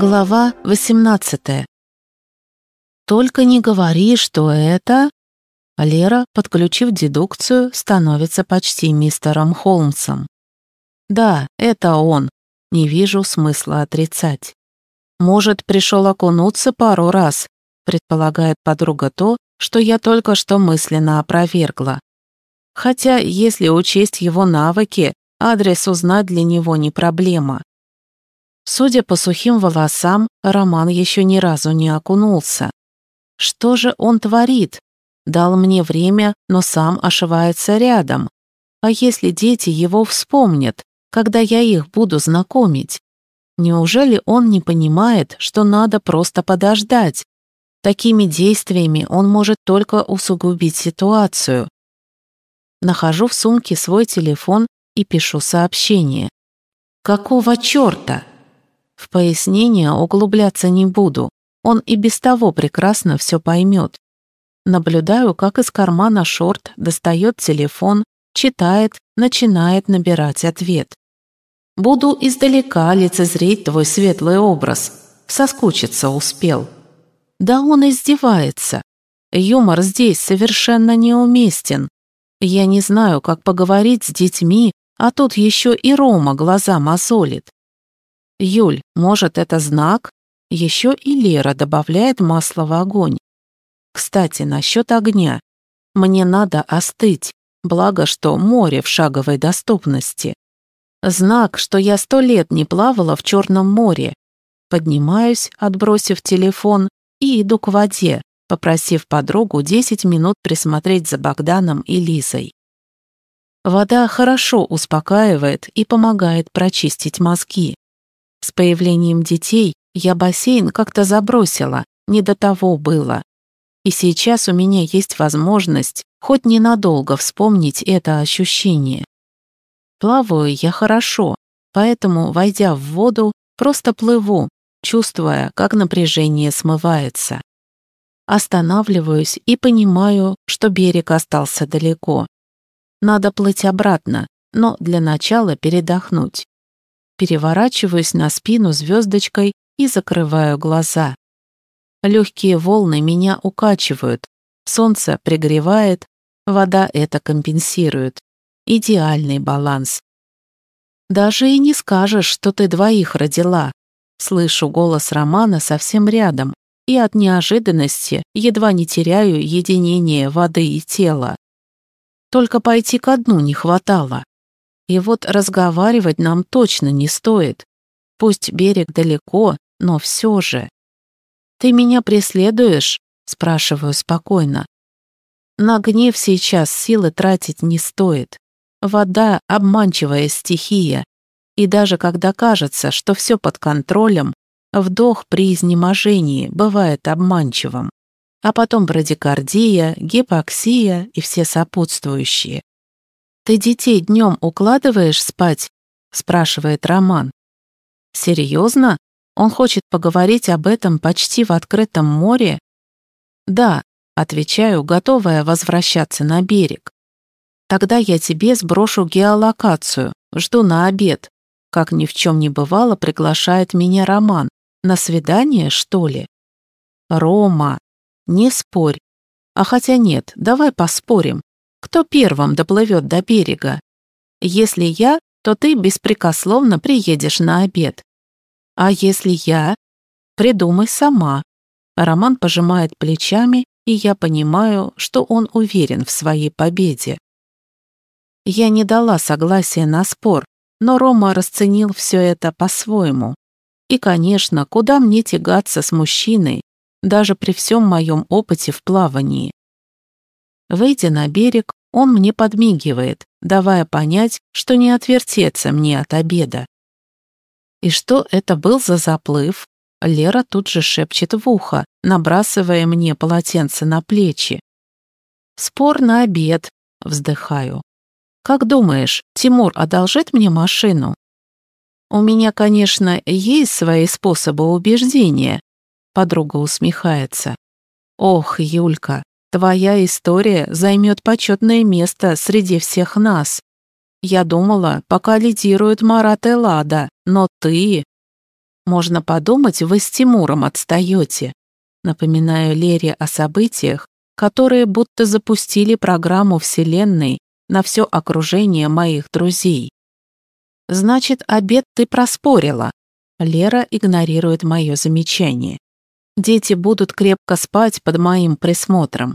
Глава 18 «Только не говори, что это...» Лера, подключив дедукцию, становится почти мистером Холмсом. «Да, это он. Не вижу смысла отрицать. Может, пришел окунуться пару раз, предполагает подруга то, что я только что мысленно опровергла. Хотя, если учесть его навыки, адрес узнать для него не проблема. Судя по сухим волосам, Роман еще ни разу не окунулся. Что же он творит? Дал мне время, но сам ошивается рядом. А если дети его вспомнят, когда я их буду знакомить? Неужели он не понимает, что надо просто подождать? Такими действиями он может только усугубить ситуацию. Нахожу в сумке свой телефон и пишу сообщение. «Какого черта?» В пояснение углубляться не буду, он и без того прекрасно все поймет. Наблюдаю, как из кармана шорт достает телефон, читает, начинает набирать ответ. «Буду издалека лицезреть твой светлый образ. Соскучиться успел». Да он издевается. Юмор здесь совершенно неуместен. Я не знаю, как поговорить с детьми, а тут еще и Рома глаза мозолит. Юль, может, это знак? Еще и Лера добавляет масло в огонь. Кстати, насчет огня. Мне надо остыть, благо что море в шаговой доступности. Знак, что я сто лет не плавала в Черном море. Поднимаюсь, отбросив телефон, и иду к воде, попросив подругу 10 минут присмотреть за Богданом и Лизой. Вода хорошо успокаивает и помогает прочистить мозги. С появлением детей я бассейн как-то забросила, не до того было. И сейчас у меня есть возможность хоть ненадолго вспомнить это ощущение. Плаваю я хорошо, поэтому, войдя в воду, просто плыву, чувствуя, как напряжение смывается. Останавливаюсь и понимаю, что берег остался далеко. Надо плыть обратно, но для начала передохнуть переворачиваюсь на спину звездочкой и закрываю глаза. Легкие волны меня укачивают, солнце пригревает, вода это компенсирует. Идеальный баланс. Даже и не скажешь, что ты двоих родила. Слышу голос Романа совсем рядом, и от неожиданности едва не теряю единение воды и тела. Только пойти ко дну не хватало. И вот разговаривать нам точно не стоит. Пусть берег далеко, но все же. «Ты меня преследуешь?» — спрашиваю спокойно. На гнев сейчас силы тратить не стоит. Вода — обманчивая стихия. И даже когда кажется, что все под контролем, вдох при изнеможении бывает обманчивым. А потом брадикардия, гипоксия и все сопутствующие. «Ты детей днем укладываешь спать?» — спрашивает Роман. «Серьезно? Он хочет поговорить об этом почти в открытом море?» «Да», — отвечаю, готовая возвращаться на берег. «Тогда я тебе сброшу геолокацию, жду на обед». Как ни в чем не бывало, приглашает меня Роман. На свидание, что ли? Рома, не спорь. А хотя нет, давай поспорим. Кто первым доплывет до берега? Если я, то ты беспрекословно приедешь на обед. А если я? Придумай сама. Роман пожимает плечами, и я понимаю, что он уверен в своей победе. Я не дала согласия на спор, но Рома расценил все это по-своему. И, конечно, куда мне тягаться с мужчиной, даже при всем моем опыте в плавании. Выйдя на берег, он мне подмигивает, давая понять, что не отвертеться мне от обеда. И что это был за заплыв? Лера тут же шепчет в ухо, набрасывая мне полотенце на плечи. «Спор на обед», — вздыхаю. «Как думаешь, Тимур одолжит мне машину?» «У меня, конечно, есть свои способы убеждения», — подруга усмехается. «Ох, Юлька, Твоя история займет почетное место среди всех нас. Я думала, пока лидирует Марат и Лада, но ты... Можно подумать, вы с Тимуром отстаете. Напоминаю Лере о событиях, которые будто запустили программу Вселенной на все окружение моих друзей. Значит, обед ты проспорила. Лера игнорирует мое замечание. Дети будут крепко спать под моим присмотром.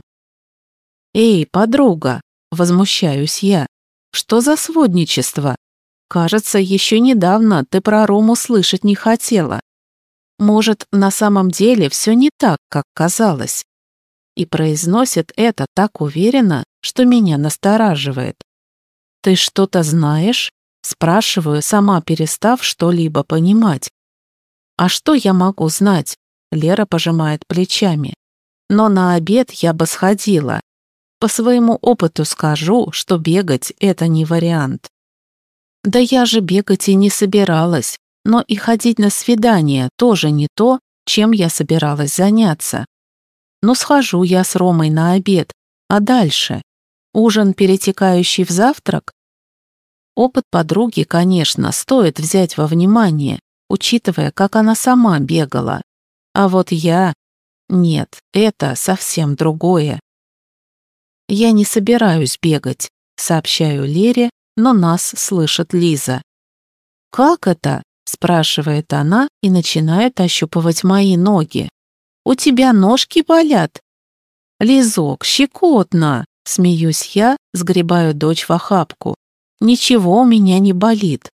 «Эй, подруга!» — возмущаюсь я. «Что за сводничество? Кажется, еще недавно ты про Рому слышать не хотела. Может, на самом деле все не так, как казалось?» И произносит это так уверенно, что меня настораживает. «Ты что-то знаешь?» Спрашиваю, сама перестав что-либо понимать. «А что я могу знать?» Лера пожимает плечами. «Но на обед я бы сходила. По своему опыту скажу, что бегать — это не вариант». «Да я же бегать и не собиралась, но и ходить на свидание тоже не то, чем я собиралась заняться. Ну, схожу я с Ромой на обед, а дальше? Ужин, перетекающий в завтрак? Опыт подруги, конечно, стоит взять во внимание, учитывая, как она сама бегала. А вот я... Нет, это совсем другое. Я не собираюсь бегать, сообщаю Лере, но нас слышит Лиза. «Как это?» – спрашивает она и начинает ощупывать мои ноги. «У тебя ножки болят?» «Лизок, щекотно!» – смеюсь я, сгребаю дочь в охапку. Ничего у меня не болит.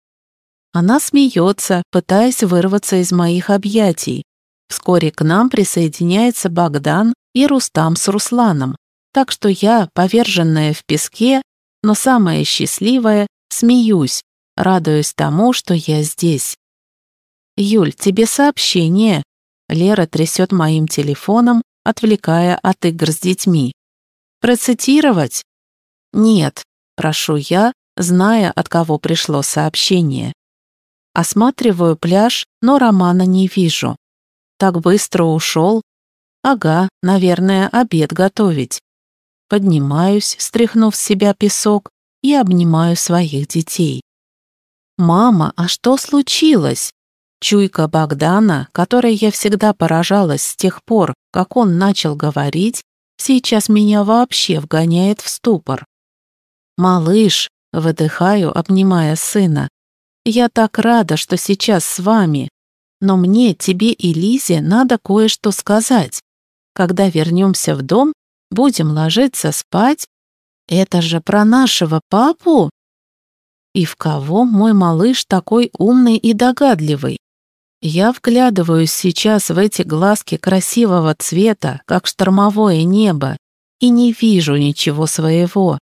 Она смеется, пытаясь вырваться из моих объятий. Вскоре к нам присоединяется Богдан и Рустам с Русланом, так что я, поверженная в песке, но самая счастливая, смеюсь, радуясь тому, что я здесь. «Юль, тебе сообщение». Лера трясет моим телефоном, отвлекая от игр с детьми. «Процитировать?» «Нет», прошу я, зная, от кого пришло сообщение. Осматриваю пляж, но Романа не вижу. Так быстро ушел. Ага, наверное, обед готовить. Поднимаюсь, стряхнув с себя песок, и обнимаю своих детей. «Мама, а что случилось?» Чуйка Богдана, которой я всегда поражалась с тех пор, как он начал говорить, сейчас меня вообще вгоняет в ступор. «Малыш, Выдыхаю, обнимая сына. «Я так рада, что сейчас с вами. Но мне, тебе и Лизе надо кое-что сказать. Когда вернемся в дом, будем ложиться спать. Это же про нашего папу?» И в кого мой малыш такой умный и догадливый? Я вглядываюсь сейчас в эти глазки красивого цвета, как штормовое небо, и не вижу ничего своего.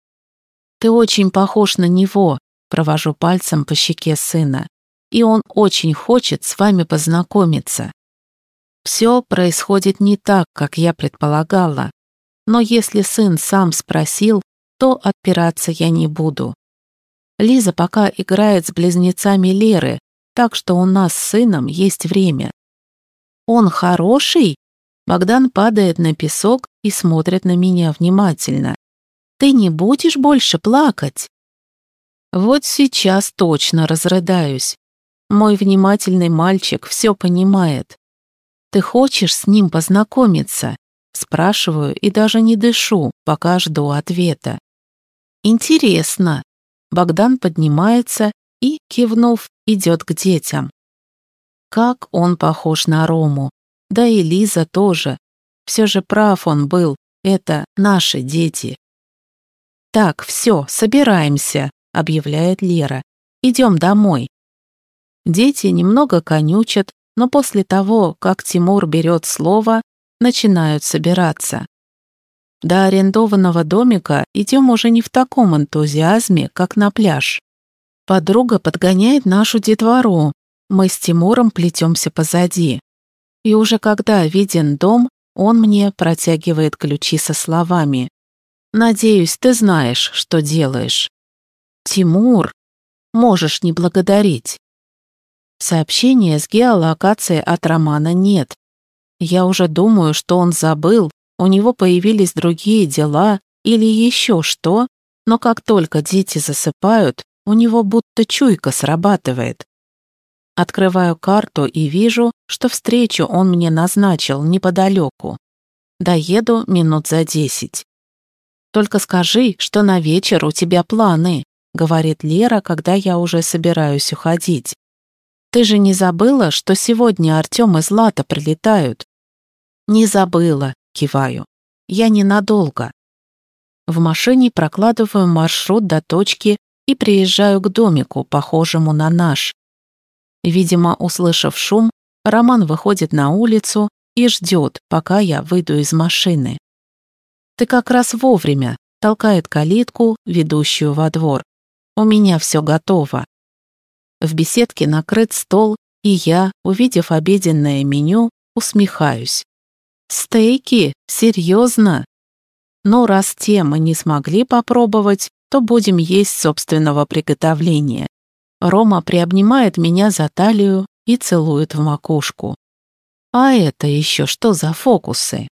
«Ты очень похож на него», — провожу пальцем по щеке сына. «И он очень хочет с вами познакомиться». Все происходит не так, как я предполагала. Но если сын сам спросил, то отпираться я не буду. Лиза пока играет с близнецами Леры, так что у нас с сыном есть время. «Он хороший?» Богдан падает на песок и смотрит на меня внимательно. Ты не будешь больше плакать?» Вот сейчас точно разрыдаюсь. Мой внимательный мальчик все понимает. «Ты хочешь с ним познакомиться?» Спрашиваю и даже не дышу, пока жду ответа. «Интересно». Богдан поднимается и, кивнув, идет к детям. Как он похож на Рому. Да и Лиза тоже. Все же прав он был, это наши дети. «Так, все, собираемся», — объявляет Лера. «Идем домой». Дети немного конючат, но после того, как Тимур берет слово, начинают собираться. До арендованного домика идем уже не в таком энтузиазме, как на пляж. Подруга подгоняет нашу детвору. Мы с Тимуром плетемся позади. И уже когда виден дом, он мне протягивает ключи со словами Надеюсь, ты знаешь, что делаешь. Тимур, можешь не благодарить. Сообщения с геолокацией от Романа нет. Я уже думаю, что он забыл, у него появились другие дела или еще что, но как только дети засыпают, у него будто чуйка срабатывает. Открываю карту и вижу, что встречу он мне назначил неподалеку. Доеду минут за десять. «Только скажи, что на вечер у тебя планы», — говорит Лера, когда я уже собираюсь уходить. «Ты же не забыла, что сегодня Артем и Злата прилетают?» «Не забыла», — киваю. «Я ненадолго». В машине прокладываю маршрут до точки и приезжаю к домику, похожему на наш. Видимо, услышав шум, Роман выходит на улицу и ждет, пока я выйду из машины. «Ты как раз вовремя», — толкает калитку, ведущую во двор. «У меня все готово». В беседке накрыт стол, и я, увидев обеденное меню, усмехаюсь. «Стейки? Серьезно?» Но раз те мы не смогли попробовать, то будем есть собственного приготовления. Рома приобнимает меня за талию и целует в макушку. А это еще что за фокусы?